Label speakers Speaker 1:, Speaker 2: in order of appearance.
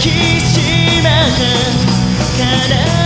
Speaker 1: きしめて